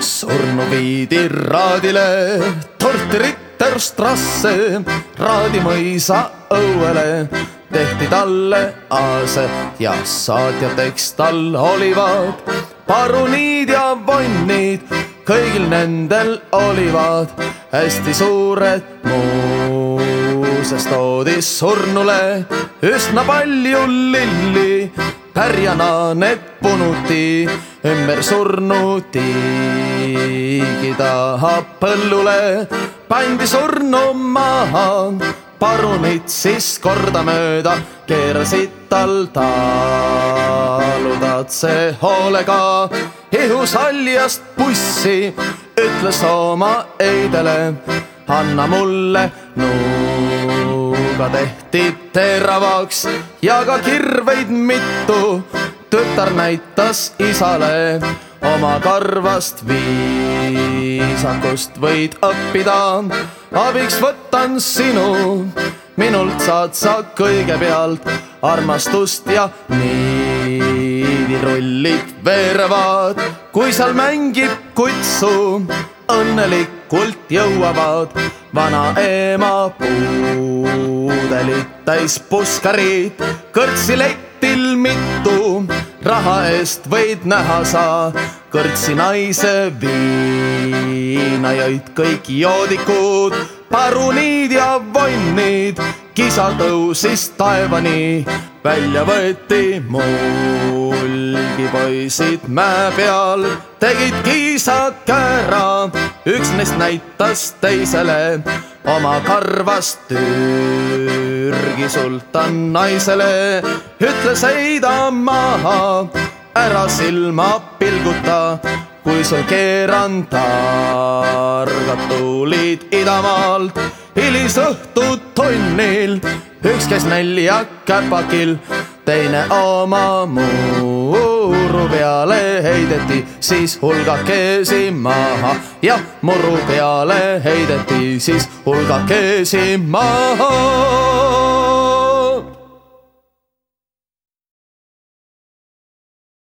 surnu viidi raadile torti Ritterstrasse, raadimõisa õuele. Tehti talle aase ja saatjateks tal olivad paruniid ja vonnid, kõigil nendel olivad hästi suured muuseas toodi surnule üsna palju lilli, pärjana need punuti ümber surnu tiigi taha põllule, pandi surnu maha. Parunid siis kordamööda keerasid tal taludatse hoolega. Ihusaljast bussi, ütles oma eidele, anna mulle nuuga tehti teravaks ja ka kirveid mitu. tütar näitas isale oma karvast viisakust. Võid õppida, abiks võtan sinu, minult saad sa kõigepealt armastust ja niidirullid veerevad, kui seal mängib kutsu, õnnelikult jõuavad vanaema puudelit täis puskarid, kõrtsi letil mitu raha eest võid näha sa kõrtsi naise viina jõid kõik joodikud, paruniid ja vonnid. kisa tõusis taevani, välja võeti mulgi poisid. mäe peal, tegid kiisakäära, üks neist näitas teisele oma karvast Türgi sultan naisele ütles heida maha, ära silma pilguta, kui sul keeran targad tuulid idamaalt, hilisõhtu tonnil, üks käis nälja käpakil, teine oma muru peale heideti, siis hulgakesi maha. Ja muru peale heideti, siis hulgakesi maha